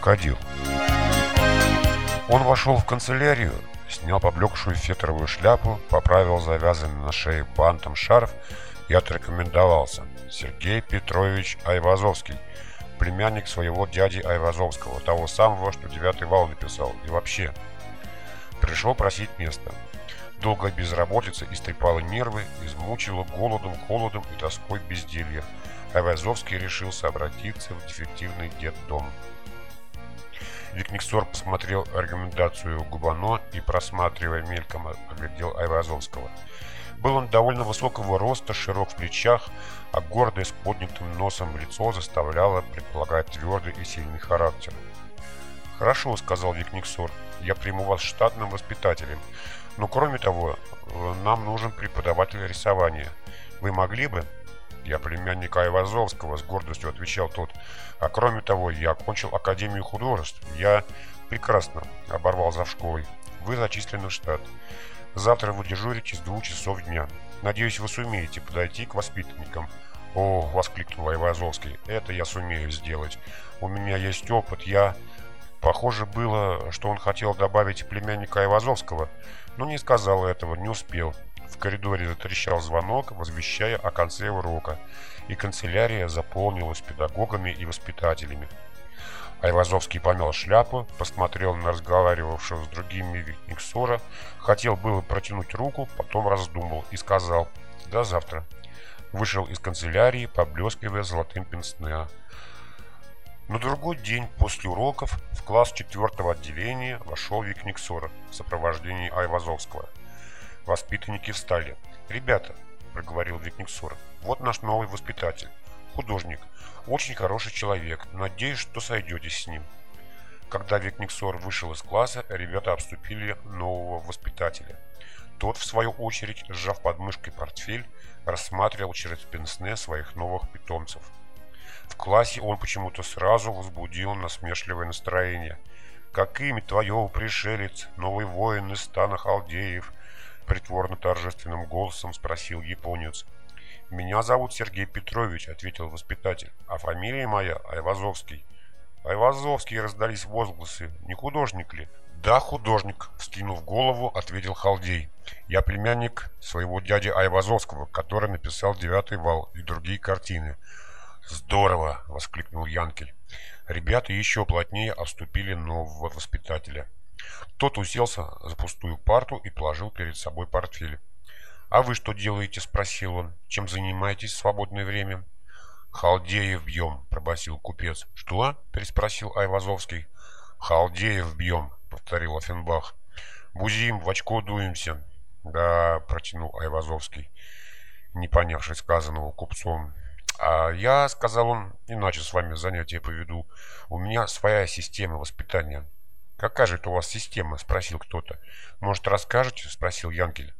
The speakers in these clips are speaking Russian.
крокодил. Он вошел в канцелярию, снял поблекшую фетровую шляпу, поправил завязанный на шее бантом шарф и отрекомендовался. Сергей Петрович Айвазовский, племянник своего дяди Айвазовского, того самого, что девятый вал написал. И вообще, пришел просить место. Долгая безработица истрепала нервы, измучила голодом, холодом и тоской безделья. Айвазовский решился обратиться в дефективный детдом. Викниксор посмотрел аргументацию Губано и, просматривая мельком, оглядел Айвазовского. Был он довольно высокого роста, широк в плечах, а гордое с поднятым носом лицо заставляло предполагать твердый и сильный характер. «Хорошо», — сказал Викниксор, — «я приму вас штатным воспитателем. Но кроме того, нам нужен преподаватель рисования. Вы могли бы...» «Я племянник Айвазовского», — с гордостью отвечал тот. «А кроме того, я окончил Академию художеств. Я...» «Прекрасно», — оборвал завшколой. «Вы зачислены в штат. Завтра вы дежурите с двух часов дня. Надеюсь, вы сумеете подойти к воспитанникам». «О!» — воскликнул Айвазовский. «Это я сумею сделать. У меня есть опыт. Я...» Похоже было, что он хотел добавить племянника Айвазовского, но не сказал этого, не успел. В коридоре затрещал звонок, возвещая о конце урока, и канцелярия заполнилась педагогами и воспитателями. Айвазовский помял шляпу, посмотрел на разговаривавшего с другими Никсора, хотел было протянуть руку, потом раздумал и сказал «До завтра». Вышел из канцелярии, поблескивая золотым пенсне. На другой день после уроков в класс четвертого отделения вошел Вик Никсора в сопровождении Айвазовского – Воспитанники встали. «Ребята», — проговорил Викниксор, — «вот наш новый воспитатель. Художник. Очень хороший человек. Надеюсь, что сойдетесь с ним». Когда Викниксор вышел из класса, ребята обступили нового воспитателя. Тот, в свою очередь, сжав под портфель, рассматривал через пенсне своих новых питомцев. В классе он почему-то сразу возбудил насмешливое настроение. «Как имя твое, пришелец, новый воин из стана халдеев?» Притворно торжественным голосом спросил японец. «Меня зовут Сергей Петрович», — ответил воспитатель, — «а фамилия моя Айвазовский». «Айвазовский» раздались возгласы. «Не художник ли?» «Да, художник», — вскинув голову, ответил Халдей. «Я племянник своего дяди Айвазовского, который написал «Девятый вал» и другие картины». «Здорово!» — воскликнул Янкель. Ребята еще плотнее обступили нового воспитателя. Тот уселся за пустую парту и положил перед собой портфель. «А вы что делаете?» – спросил он. «Чем занимаетесь в свободное время?» «Халдеев бьем», – пробасил купец. «Что?» – переспросил Айвазовский. «Халдеев бьем», – повторил Офенбах. «Бузим, в очко дуемся». «Да», – протянул Айвазовский, не понявший сказанного купцом. «А я, — сказал он, — иначе с вами занятия поведу. У меня своя система воспитания». «Какая же это у вас система?» – спросил кто-то. «Может, расскажете?» – спросил Янкель.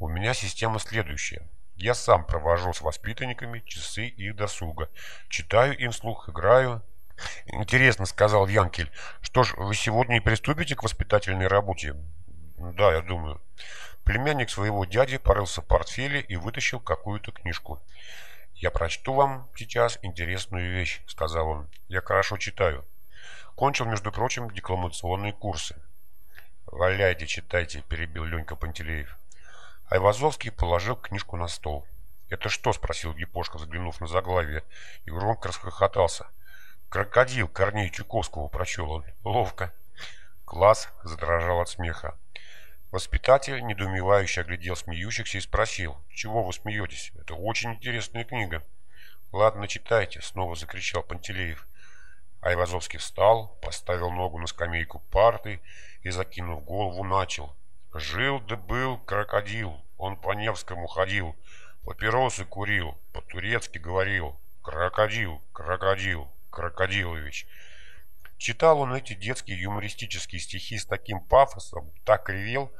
«У меня система следующая. Я сам провожу с воспитанниками часы их досуга. Читаю им слух, играю». «Интересно», – сказал Янкель. «Что ж, вы сегодня и приступите к воспитательной работе?» «Да, я думаю». Племянник своего дяди порылся в портфеле и вытащил какую-то книжку. «Я прочту вам сейчас интересную вещь», — сказал он. «Я хорошо читаю». Кончил, между прочим, декламационные курсы. «Валяйте, читайте», — перебил Ленька Пантелеев. Айвазовский положил книжку на стол. «Это что?» — спросил Гипошка, взглянув на заглавие, и громко расхохотался. «Крокодил Корней Чуковского», — прочел он. «Ловко». Класс задрожал от смеха. Воспитатель, недоумевающе оглядел смеющихся и спросил, «Чего вы смеетесь? Это очень интересная книга». «Ладно, читайте», — снова закричал Пантелеев. Айвазовский встал, поставил ногу на скамейку парты и, закинув голову, начал. Жил да был крокодил, он по Невскому ходил, папиросы курил, по-турецки говорил. Крокодил, крокодил, крокодилович. Читал он эти детские юмористические стихи с таким пафосом, так ревел,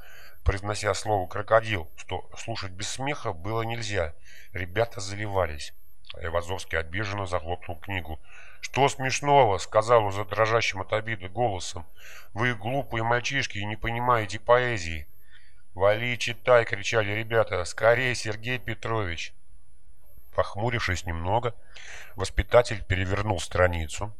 произнося слово «крокодил», что слушать без смеха было нельзя. Ребята заливались. Айвазовский обиженно захлопнул книгу. «Что смешного?» — сказал уже дрожащим от обиды голосом. «Вы глупые мальчишки и не понимаете поэзии». «Вали, читай!» — кричали ребята. «Скорее, Сергей Петрович!» Похмурившись немного, воспитатель перевернул страницу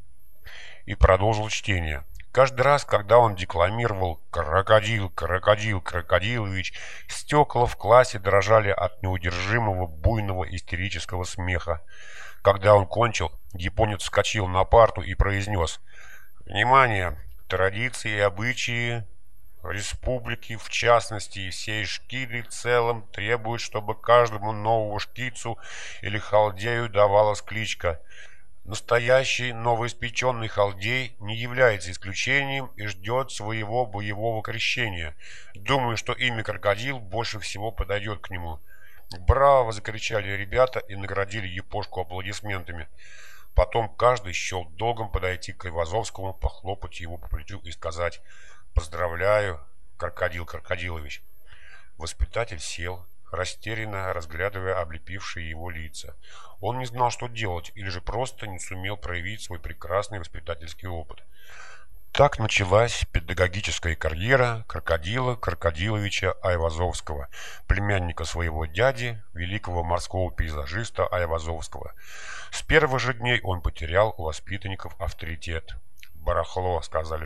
и продолжил чтение. Каждый раз, когда он декламировал «Крокодил, крокодил, крокодилович», стекла в классе дрожали от неудержимого буйного истерического смеха. Когда он кончил, японец вскочил на парту и произнес «Внимание! Традиции и обычаи республики, в частности, и всей шкиды в целом, требуют, чтобы каждому новому шкицу или халдею давалась кличка. Настоящий новоиспеченный халдей не является исключением и ждет своего боевого крещения. Думаю, что имя крокодил больше всего подойдет к нему. «Браво!» — закричали ребята и наградили Япошку аплодисментами. Потом каждый счел долгом подойти к Айвазовскому, похлопать его по плечу и сказать «Поздравляю, Крокодил Крокодилович». Воспитатель сел, растерянно разглядывая облепившие его лица. Он не знал, что делать, или же просто не сумел проявить свой прекрасный воспитательский опыт. Так началась педагогическая карьера крокодила Крокодиловича Айвазовского, племянника своего дяди, великого морского пейзажиста Айвазовского. С первых же дней он потерял у воспитанников авторитет. «Барахло», — сказали